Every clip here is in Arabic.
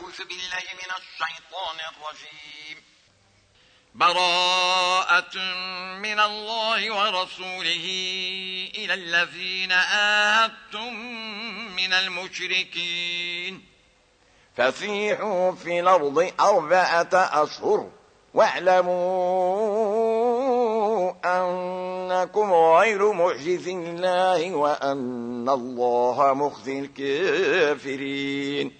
أعوذ بالله من الشيطان الرجيم. براءة من الله ورسوله إلى الذين آهدتم من المشركين. فسيحوا في الأرض أربعة أشهر واعلموا أنكم غير معجز الله وأن الله مخزي الكافرين.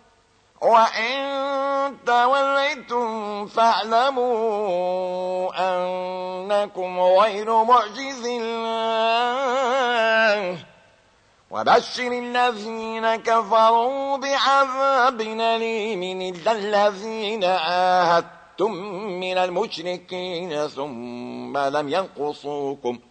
وإن توليتم فاعلموا أنكم غير معجز الله. وبشر الذين كفروا بعذاب أليم إلا الذين عاهدتم من المشركين ثم لم ينقصوكم ۖ.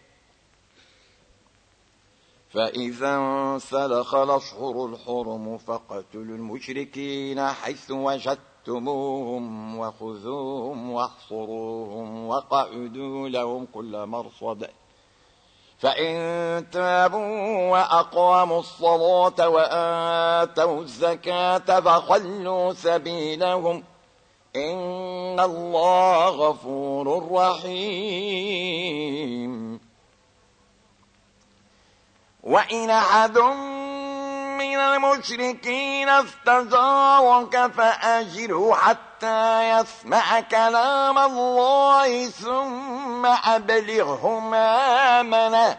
فإذا انسلخ الأشهر الحرم فقتلوا المشركين حيث وجدتموهم وخذوهم واحصروهم وقعدوا لهم كل مرصد. فإن تابوا وأقاموا الصلاة وآتوا الزكاة فخلوا سبيلهم. إن الله غفور رحيم. وإن أحد من المشركين استجارك فأجره حتى يسمع كلام الله ثم أبلغه مامنا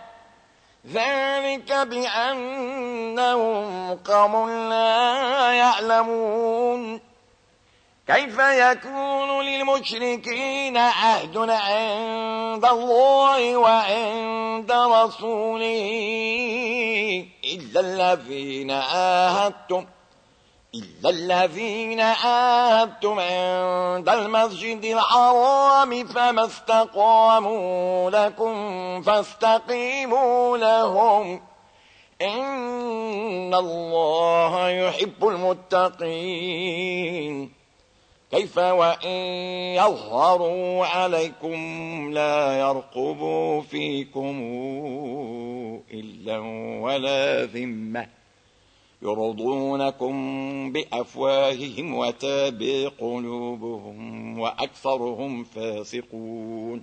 ذلك بأنهم قوم لا يعلمون. كيف يكون للمشركين عهد عند الله وعند رسوله إلا الذين عاهدتم؟ إلا الذين عاهدتم عند المسجد الحرام فما استقاموا لكم فاستقيموا لهم. إن الله يحب المتقين. كيف وإن يظهروا عليكم لا يرقبوا فيكم إلا ولا ذمة يرضونكم بأفواههم وتابي قلوبهم وأكثرهم فاسقون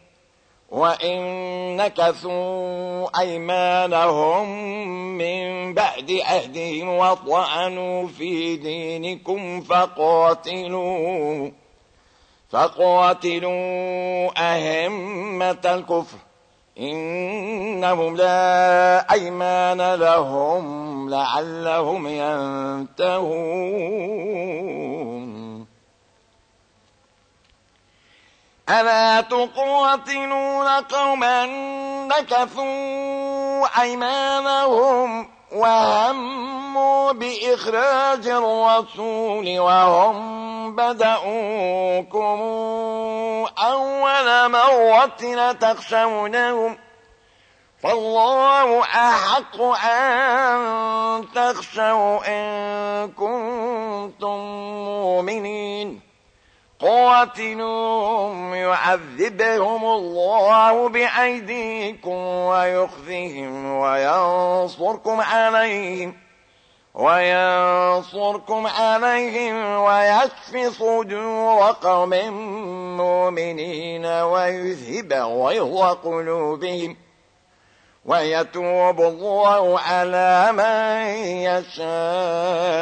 وإن نكثوا أيمانهم من بعد عهدهم وطعنوا في دينكم فقاتلوا فقاتلوا أهمة الكفر. إنهم لا أيمان لهم لعلهم ينتهون. ألا تقاتلون قوما نكثوا أيمانهم وهموا بإخراج الرسول وهم بدأوكم أول مرة تخشونهم فالله أحق أن تخشوا إن كنتم مؤمنين قاتلهم يعذبهم الله بأيديكم ويخذهم وينصركم عليهم وينصركم عليهم ويشف صدور قوم مؤمنين ويذهب غيظ قلوبهم ويتوب الله على من يشاء.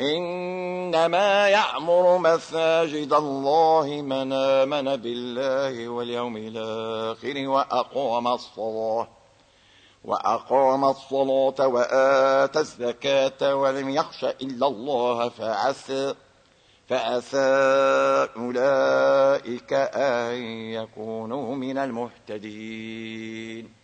إنما يعمر مساجد الله من آمن بالله واليوم الآخر وأقام الصلاة وأقام الصلاة وآتى الزكاة ولم يخش إلا الله فعسى فأسى أولئك أن يكونوا من المهتدين.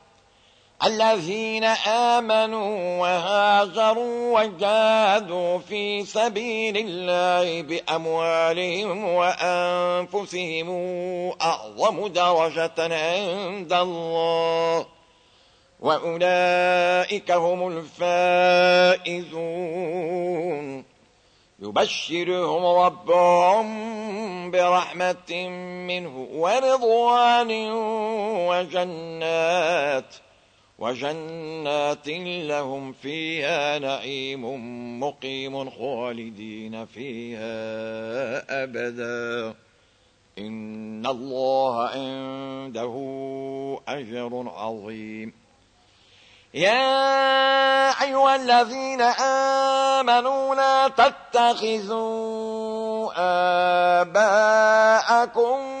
الذين آمنوا وهاجروا وجادوا في سبيل الله بأموالهم وأنفسهم أعظم درجة عند الله وأولئك هم الفائزون. يبشرهم ربهم برحمة منه ورضوان وجنات. وجنات لهم فيها نعيم مقيم خالدين فيها أبدا. إن الله عنده أجر عظيم. يا أيها الذين آمنوا لا تتخذوا آباءكم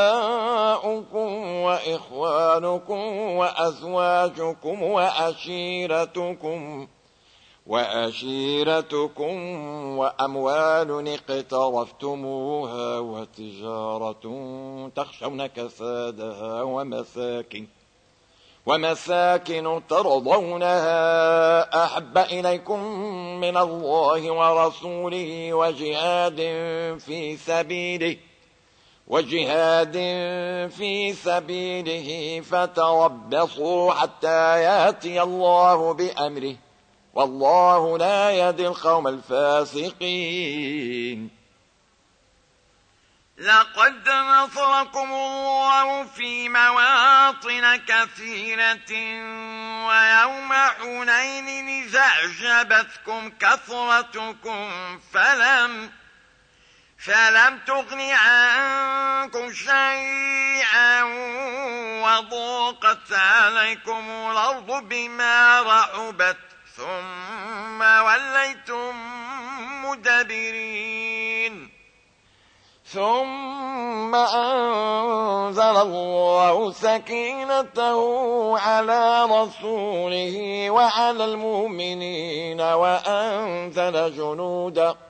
وأبناؤكم وإخوانكم وأزواجكم وأشيرتكم وأشيرتكم وأموال اقترفتموها وتجارة تخشون كسادها ومساكن ومساكن ترضونها أحب إليكم من الله ورسوله وجهاد في سبيله وجهاد في سبيله فتربصوا حتى يأتي الله بأمره. والله لا يهدي القوم الفاسقين. لقد نصركم الله في مواطن كثيرة ويوم حنين إذا أعجبتكم كثرتكم فلم فلم تغن عنكم شيئا وضاقت عليكم الأرض بما رحبت ثم وليتم مدبرين. ثم أنزل الله سكينته على رسوله وعلى المؤمنين وأنزل جنودا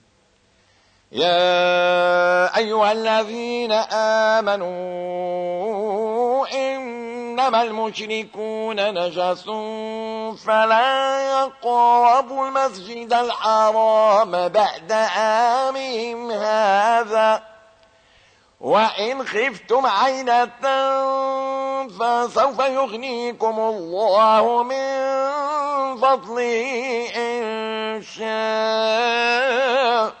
يا أيها الذين آمنوا إنما المشركون نجس فلا يقربوا المسجد الحرام بعد عامهم هذا. وإن خفتم عينة فسوف يغنيكم الله من فضله إن شاء.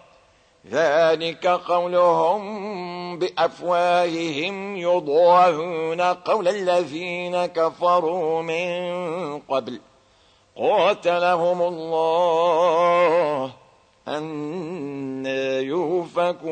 ذلك قولهم بأفواههم يضاهون قول الذين كفروا من قبل. قاتلهم الله أن يوفكون.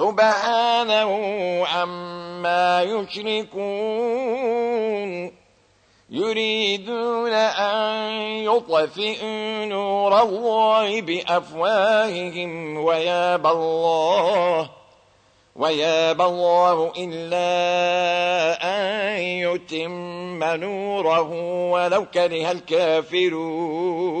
سبحانه عما يشركون. يريدون أن يطفئوا نور الله بأفواههم ويابى الله. ويابى الله إلا أن يتم نوره ولو كره الكافرون.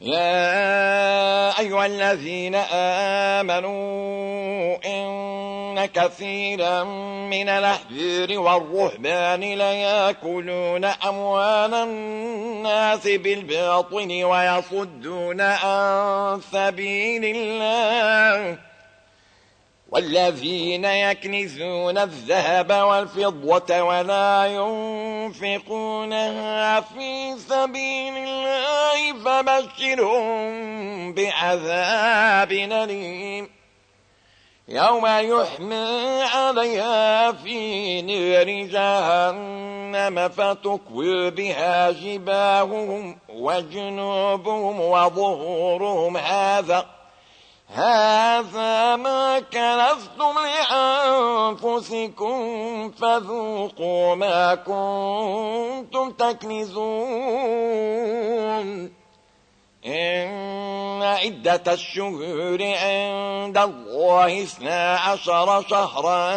يا أيها الذين آمنوا إن كثيرا من الأحبير والرهبان ليأكلون أموال الناس بالباطل ويصدون عن سبيل الله. والذين يكنزون الذهب والفضة ولا ينفقونها في سبيل الله فبشرهم بعذاب أليم. يوم يحمى عليها في نار جهنم فتكوي بها جباههم وجنوبهم وظهورهم. هذا هذا ما كنفتم لأنفسكم فذوقوا ما كنتم تكنزون. إن عدة الشهور عند الله اثنا عشر شهرا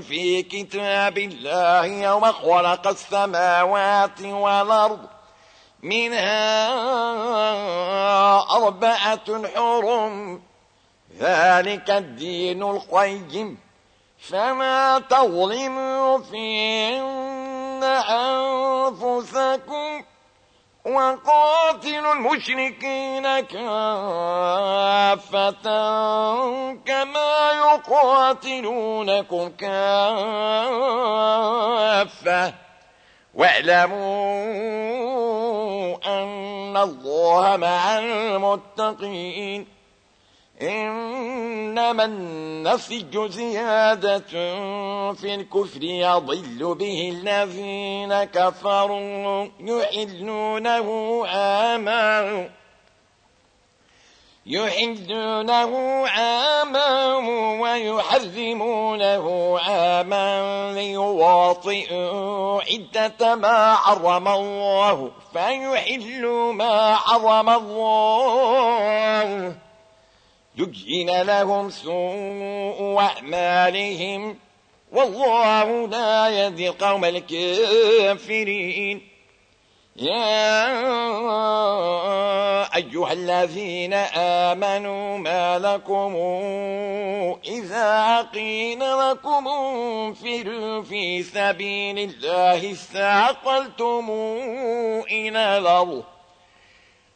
في كتاب الله يوم خلق السماوات والأرض. منها أربعة حرم. ذلك الدين القيم. فما تظلموا فيهن أنفسكم وقاتلوا المشركين كافة كما يقاتلونكم كافة. واعلموا أن الله مع المتقين. إنما النسج زيادة في الكفر يضل به الذين كفروا يحلونه عاما يحلونه عاما ويحرمونه عاما ليواطئوا عدة ما حرم الله فيحلوا ما حرم الله يجين لهم سوء أعمالهم والله لا يهدي القوم الكافرين. يا أيها الذين آمنوا ما لكم إذا قيل لكم انفروا في سبيل الله استعقلتم إلى الأرض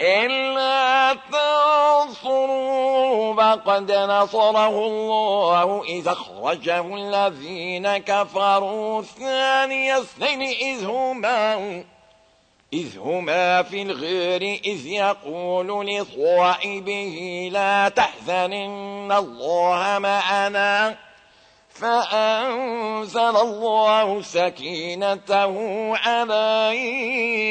إلا تنصروا فقد نصره الله إذا أخرجه الذين كفروا. ثاني اثنين إذ هما إذ هما في الغير إذ يقول لصائبه لا تحزن إن الله معنا. فأنزل الله سكينته عليه.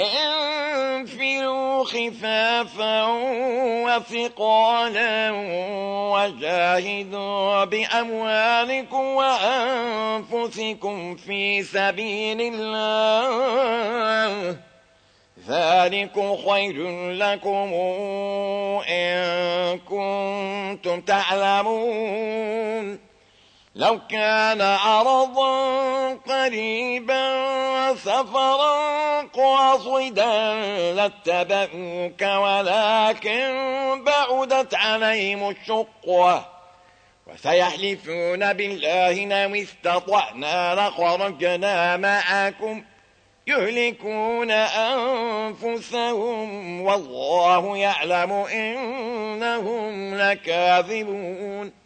انفروا خفافا وثقالا وجاهدوا بأموالكم وأنفسكم في سبيل الله. ذلكم خير لكم إن كنتم تعلمون. لو كان عرضا قريبا سفرا قاصدا لاتبعوك ولكن بعدت عليهم الشقوة. وسيحلفون بالله لو استطعنا لخرجنا معكم. يهلكون أنفسهم والله يعلم إنهم لكاذبون.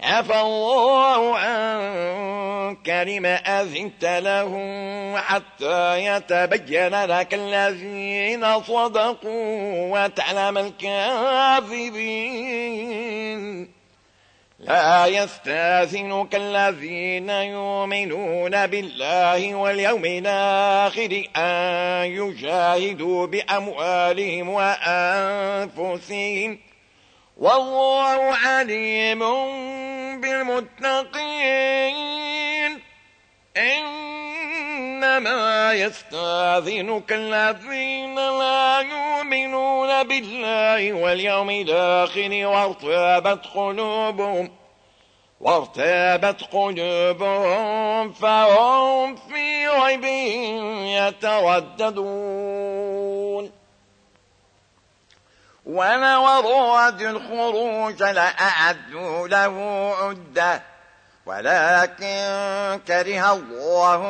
عفى الله عنك لم أذنت لهم حتى يتبين لك الذين صدقوا وتعلم الكاذبين. لا يستأذنك الذين يؤمنون بالله واليوم الآخر أن يجاهدوا بأموالهم وأنفسهم. والله عليم بالمتقين. إنما يستأذنك الذين لا يؤمنون بالله واليوم الآخر وارتابت قلوبهم وارتابت قلوبهم فهم في ريبهم يترددون. ولو أرادوا الخروج لأعدوا له عدة. ولكن كره الله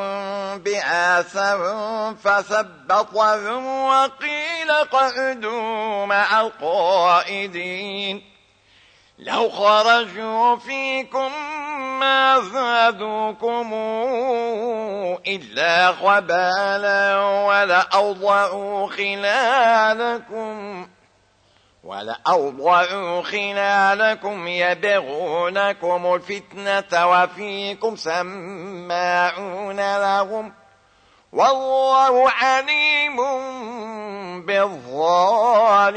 بآسهم فثبطهم وقيل قعدوا مع القائدين. لو خرجوا فيكم ما زادوكم إلا خبالا ولأوضعوا خلالكم. ولأوضعوا خلالكم يبغونكم الفتنة وفيكم سماعون لهم والله عليم بالظالمين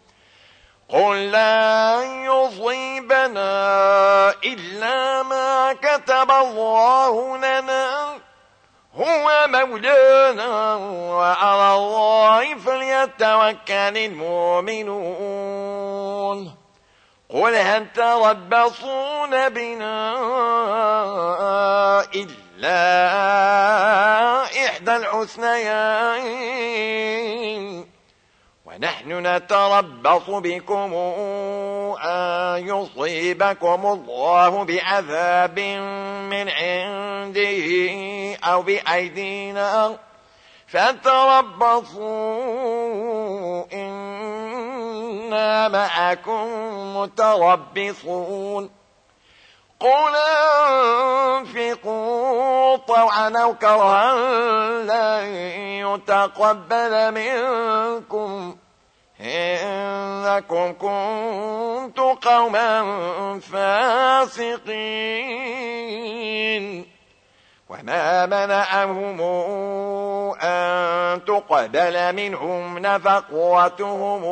قل لا يصيبنا إلا ما كتب الله لنا هو مولانا وعلى الله فليتوكل المؤمنون قل هل تربصون بنا إلا إحدى الحسنيين ونحن نتربص بكم أن يصيبكم الله بعذاب من عنده أو بأيدينا. فتربصوا إنا معكم متربصون. قل أنفقوا طوعا أو كرها لن يتقبل منكم. إنكم كنتم قوما فاسقين. وما منعهم أن تقبل منهم نفقوتهم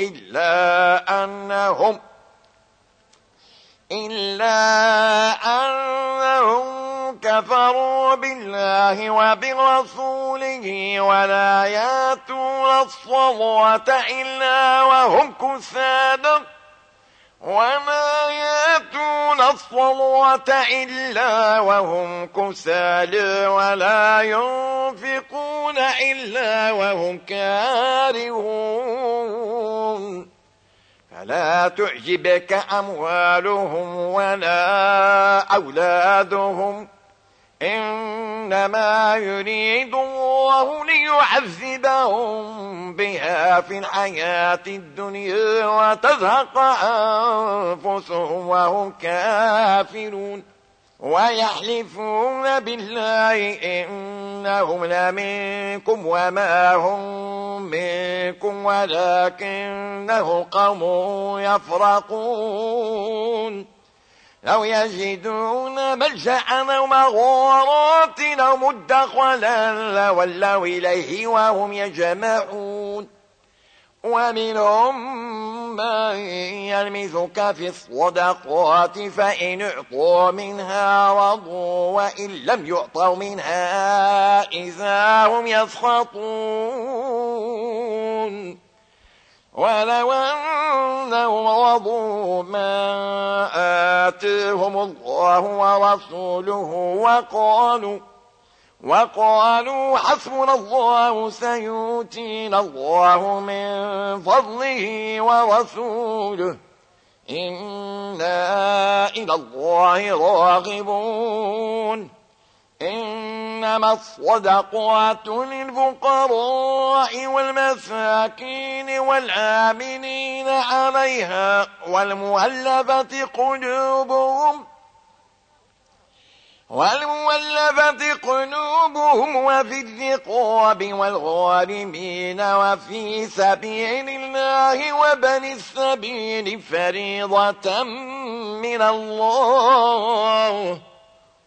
إلا أنهم إلا أنهم كفروا بالله وبرسوله ولا يأتون الصلاة إلا وهم كساد. وما يأتون الصلاة إلا وهم كسال ولا ينفقون إلا وهم كارهون. فلا تعجبك أموالهم ولا أولادهم. إنما يريد الله ليعذبهم بها في الحياة الدنيا وتزهق أنفسهم وهم كافرون. ويحلفون بالله إنهم لمنكم وما هم منكم ولكنه قوم يفرقون. لو يجدون ملجأ أو مغارات أو مدخلا لولوا إليه وهم يجمعون. ومنهم من يلمزك في الصدقات فإن اعطوا منها رضوا وإن لم يعطوا منها إذا هم يسخطون. ولو أنهم رضوا ما آتيهم الله ورسوله وقالوا وقالوا حسبنا الله سيؤتينا الله من فضله ورسوله. إنا إلى الله راغبون. إنما الصدقات للفقراء والمساكين والآمنين عليها والمؤلفة قلوبهم والمولفة قلوبهم وفي الرقاب والغارمين وفي سبيل الله وبن السبيل فريضة من الله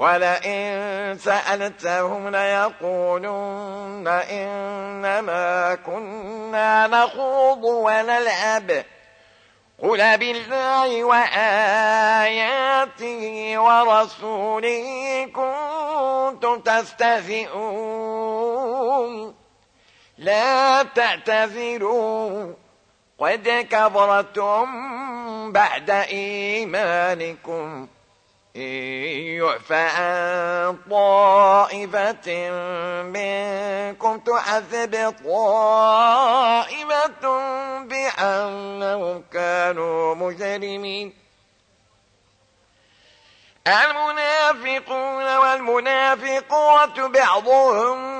ولئن سألتهم ليقولن إنما كنا نخوض ونلعب. قل بالله وآياته ورسوله كنتم تستهزئون. لا تعتذروا. قد كبرتم بعد إيمانكم. يعفى عن طائفة منكم تعذب طائفة بأنهم كانوا مجرمين. المنافقون والمنافقات بعضهم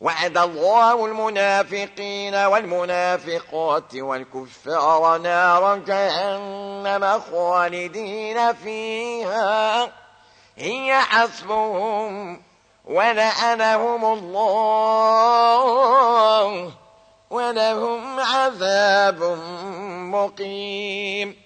وعد الله المنافقين والمنافقات والكفار نار جهنم خالدين فيها. هي حسبهم ولعنهم الله ولهم عذاب مقيم.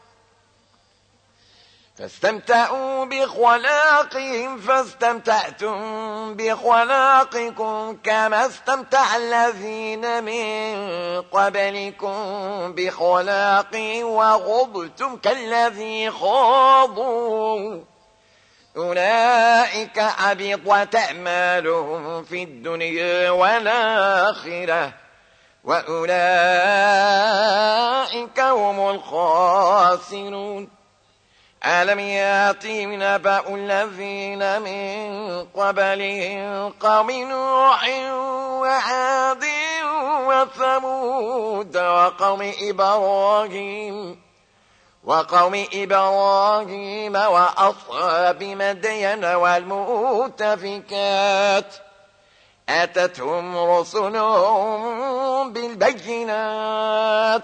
فاستمتعوا بخلاقهم فاستمتعتم بخلاقكم كما استمتع الذين من قبلكم بخلاقهم وغضتم كالذي خاضوا. أولئك عبطت أعمالهم في الدنيا والآخرة وأولئك هم الخاسرون. ألم ياتهم نبأ الذين من قبلهم قوم نوح وعاد وثمود وقوم إبراهيم وقوم إبراهيم وأصحاب مدين والمؤتفكات أتتهم رسلهم بالبينات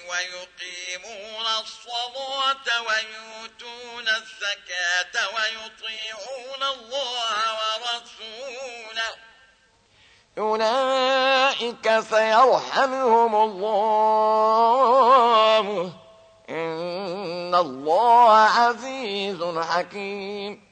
ويقيمون الصلاة ويؤتون الزكاة ويطيعون الله ورسوله. أولئك سيرحمهم الله. إن الله عزيز حكيم.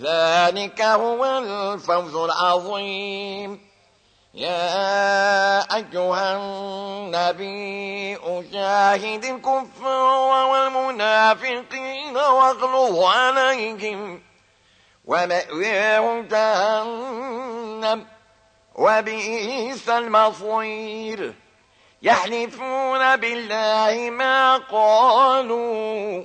ذلك هو الفوز العظيم. يا أيها النبي أجاهد الكفر والمنافقين واغلظ عليهم ومأويهم جهنم وبئس المصير. يحلفون بالله ما قالوا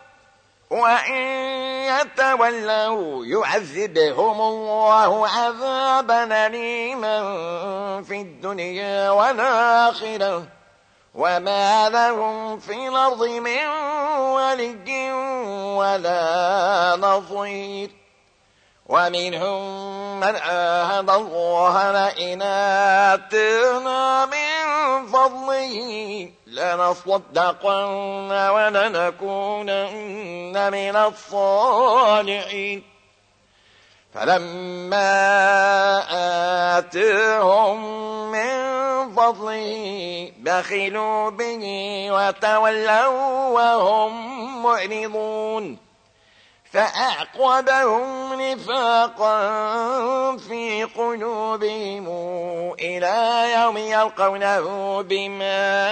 وإن يتولوا يعذبهم الله عذابا أليما في الدنيا والآخرة وما لهم في الأرض من ولي ولا نظير ومنهم من آهد الله لئن آتنا من فضله لنصدقن ولنكونن من الصالحين. فلما آتهم من فضله بخلوا به وتولوا وهم معرضون. فأعقبهم نفاقا في قلوبهم إلى يوم يلقونه بما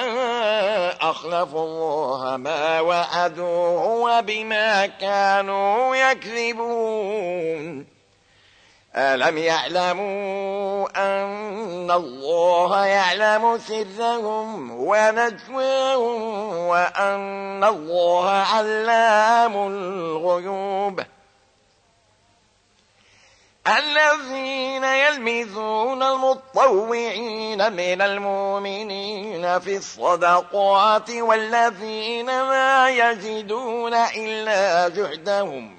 أخلفوا الله ما وعدوه وبما كانوا يكذبون. ألم يعلموا أن الله يعلم سرهم ونجواهم وأن الله علام الغيوب؟ الذين يلمزون المطوعين من المؤمنين في الصدقات والذين لا يجدون إلا جهدهم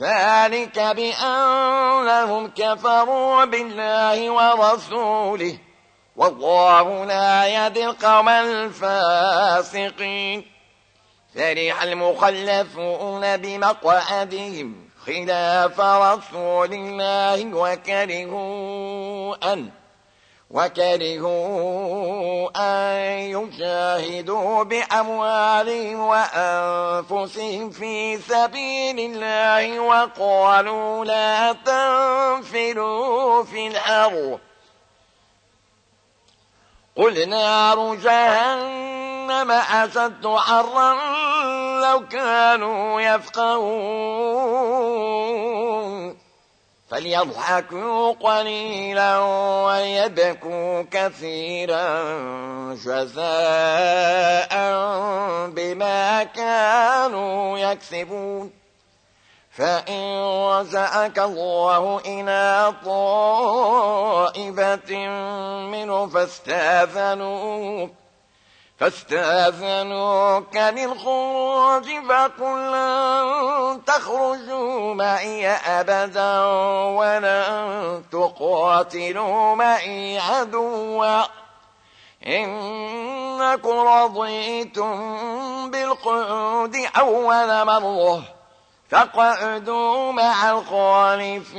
ذلك بأنهم كفروا بالله ورسوله والله لا يهدي القوم الفاسقين فرح المخلفون بمقعدهم خلاف رسول الله وكرهوا أن وكرهوا أن يجاهدوا بأموالهم وأنفسهم في سبيل الله وقالوا لا تنفروا في الأرض. قل نار جهنم أشد حرا لو كانوا يفقهون. فليضحكوا قليلا ويبكوا كثيرا جزاء بما كانوا يكسبون. فإن رزأك الله إلى طائفة منه فاستأذنوك فاستأذنوك للخروج فقل لن تخرجوا معي أبدا ولن تقاتلوا معي عدوا. إنكم رضيتم بالقعود أول مرة فاقعدوا مع الخالفين.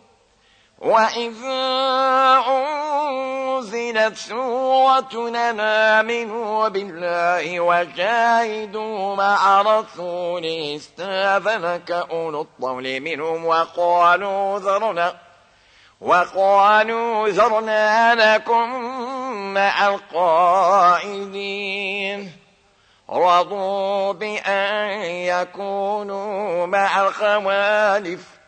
وإذا أنزلت سورة آمنوا بالله وجاهدوا مع رسوله استاذنك أولو الطول منهم وقالوا ذرنا وقالوا ذرنا لكم مع القائدين. رضوا بأن يكونوا مع الخوالف.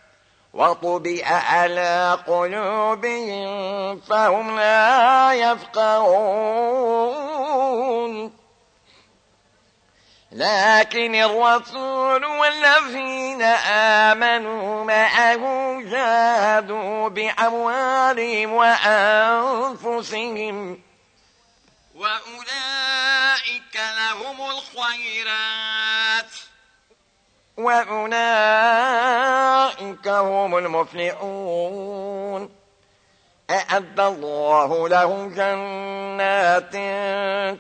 وطبع على قلوبهم فهم لا يفقهون. لكن الرسول والذين آمنوا معه جادوا بأموالهم وأنفسهم. وأولئك لهم الخيرات وأولئك هم المفلحون أعد الله لهم جنات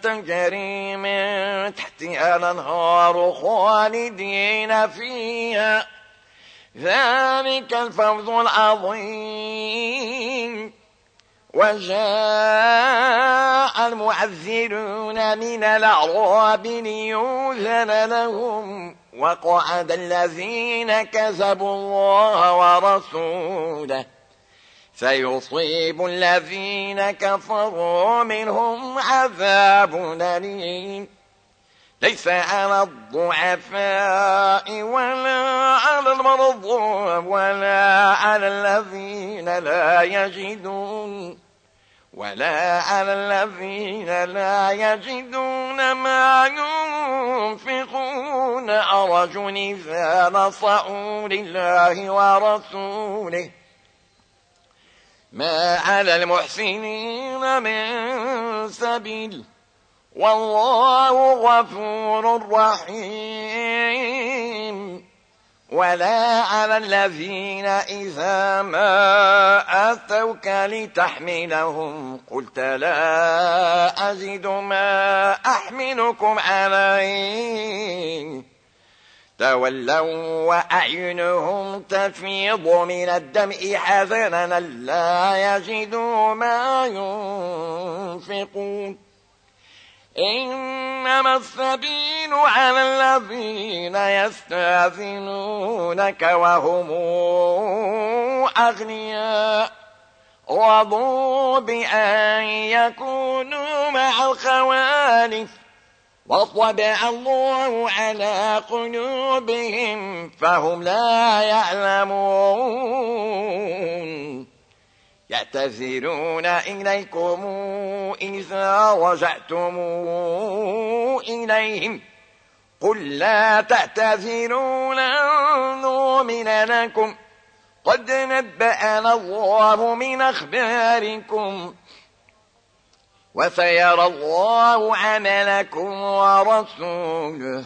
تجري من تحتها الأنهار خالدين فيها ذلك الفوز العظيم وجاء المعذرون من الأعراب ليوزن لهم وقعد الذين كذبوا الله ورسوله. سيصيب الذين كفروا منهم عذاب أليم. ليس على الضعفاء ولا على المرض ولا على الذين لا يجدون. ولا على الذين لا يجدون ما ينفقون. أرج إذا نصعوا لله ورسوله. ما على المحسنين من سبيل. والله غفور رحيم. ولا على الذين إذا ما أتوك لتحملهم قلت لا أجد ما أحملكم عليه. تولوا وأعينهم تفيض من الدمع حزنا لا يجدوا ما ينفقون. إنما السبيل على الذين يستأذنونك وهم أغنياء. رضوا بأن يكونوا مع الخوالف. وطبع الله على قلوبهم فهم لا يعلمون. يعتذرون إليكم إذا رجعتم إليهم قل لا تعتذروا لن لكم قد نبأنا الله من أخباركم وسيرى الله عملكم ورسوله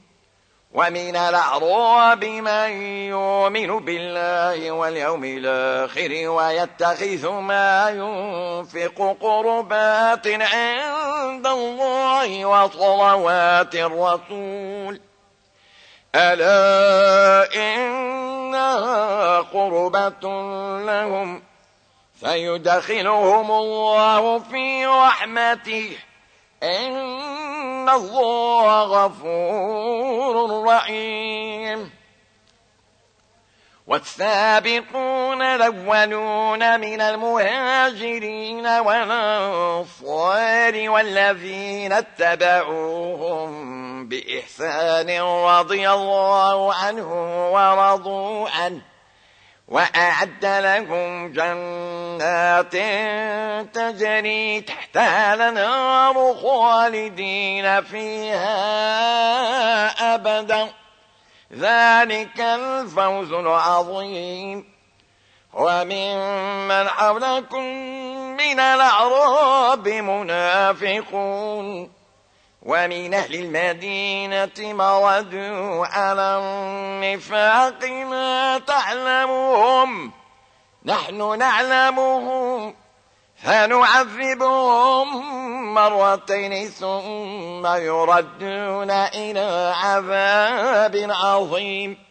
ومن الأعراب من يؤمن بالله واليوم الآخر ويتخذ ما ينفق قربات عند الله وصلوات الرسول. ألا إنها قربة لهم فيدخلهم الله في رحمته. إن الله غفور رحيم. والسابقون الأولون من المهاجرين والأنصار والذين اتبعوهم بإحسان رضي الله عنه ورضوا عنه. وأعد لهم جنات تجري تحتها النار خالدين فيها أبدا. ذلك الفوز العظيم. وممن حولكم من الأعراب منافقون. ومن أهل المدينة مردوا على النفاق ما تعلمهم. نحن نعلمهم فنعذبهم مرتين ثم يردون إلى عذاب عظيم.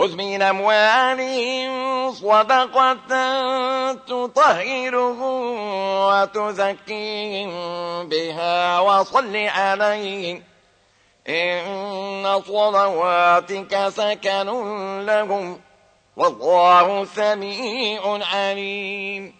خذ من أموالهم صدقة تطهرهم وتزكيهم بها وصل عليهم. إن صلواتك سكن لهم والله سميع عليم.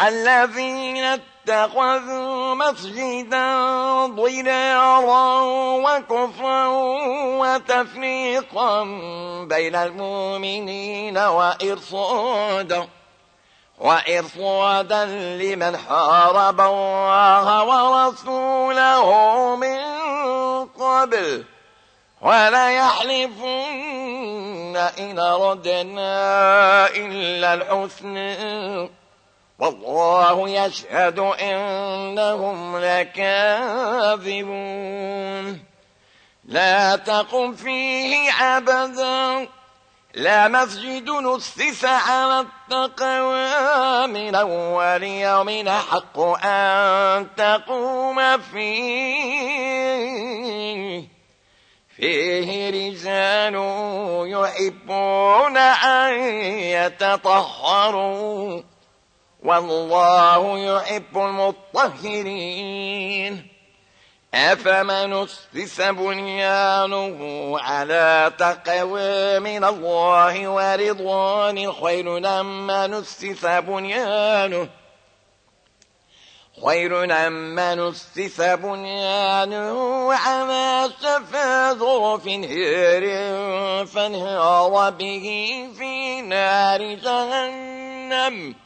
الذين اتخذوا مسجدا ضرارا وكفرا وتفريقا بين المؤمنين وإرصادا وإرصادا لمن حارب الله ورسوله من قبل. ولا يحلفن إن ردنا إلا الحسن والله يشهد إنهم لكاذبون. لا تقم فيه أبدا لا مسجد نسس على التقوى من أول يوم حق أن تقوم فيه. فيه رجال يحبون أن يتطهروا. والله يحب المطهرين. أفمن أسس بنيانه على تقوى من الله ورضوان؟ خير لما نسس بنيانه. خير لما نسس بنيانه على شفا ظرف هير فانهار به في نار جهنم.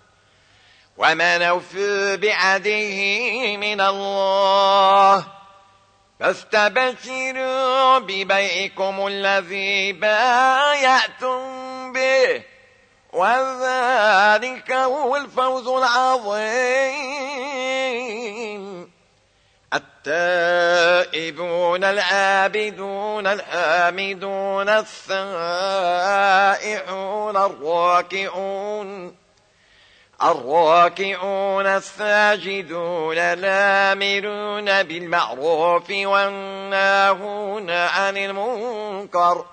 ومن أوفي بعده من الله. فاستبشروا ببيعكم الذي بايعتم به. وذلك هو الفوز العظيم. التائبون العابدون الحامدون السائحون الراكعون الراكعون الساجدون الآمرون بالمعروف والناهون عن المنكر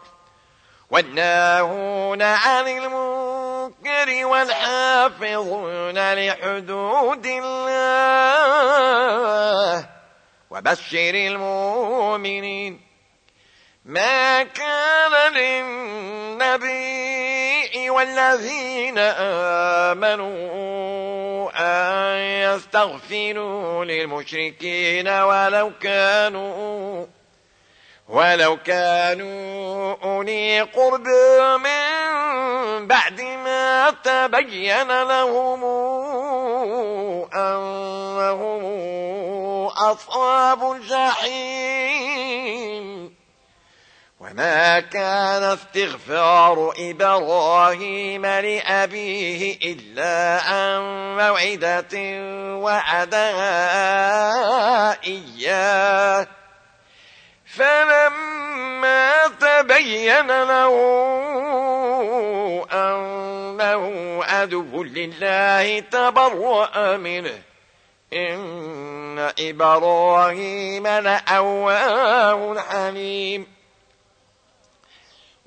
والناهون عن المنكر والحافظون لحدود الله وبشر المؤمنين. ما كان للنبي والذين آمنوا أن يستغفروا للمشركين ولو كانوا ولو كانوا أولي قرب من بعد ما تبين لهم أنهم أصحاب الجحيم. وما كان استغفار إبراهيم لأبيه إلا عن موعدة وعدها إياه. فلما تبين له أنه عدو لله تبرأ منه. إن إبراهيم لأواه حليم.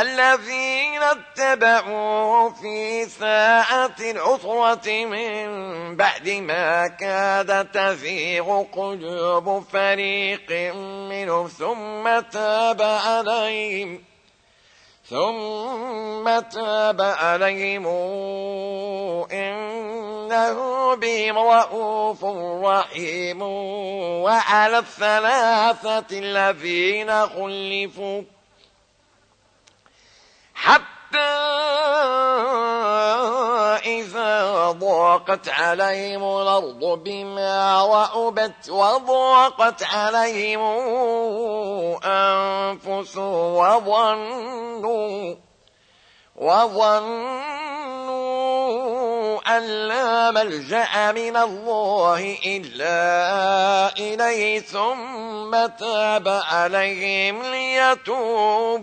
الذين اتبعوه في ساعة العسرة من بعد ما كاد تزيغ قلوب فريق منهم ثم تاب عليهم ثم تاب عليهم. إنه بهم رؤوف رحيم. وعلى الثلاثة الذين خلفوا حتى إذا ضاقت عليهم الأرض بما رأبت وضاقت عليهم أنفسهم وظنوا وظنوا أن لا ملجأ من الله إلا إليه ثم تاب عليهم ليتوبوا.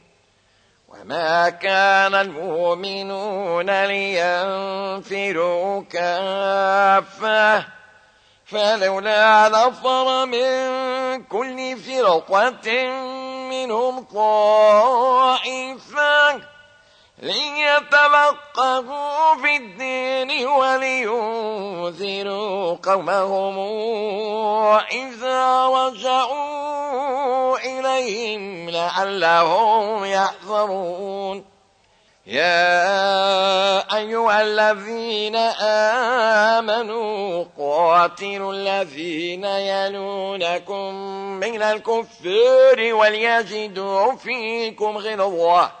ما كان المؤمنون لينفروا كافة. فلولا نفر من كل فرقة منهم طائفة. ليتفقهوا في الدين ولينذروا قومهم إذا رجعوا إليهم لعلهم يحذرون يا أيها الذين آمنوا قاتلوا الذين يلونكم من الكفار وليجدوا فيكم غلظة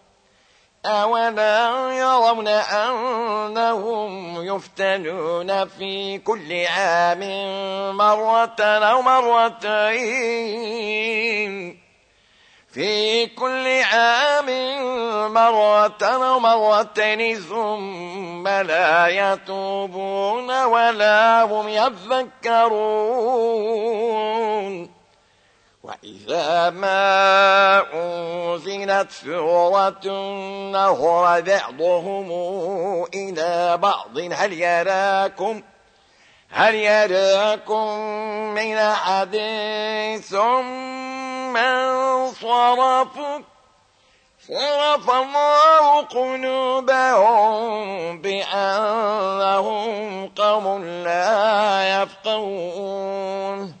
أولا يرون أنهم يفتنون في كل عام مرة أو مرتين في كل عام مرة أو مرتين ثم لا يتوبون ولا هم يذكرون وإذا ما أنزلت سورة نهر بعضهم إلى بعض هل يراكم هل يراكم من أحد؟ ثم انصرفوا صرف الله قلوبهم بأنهم قوم لا يفقهون.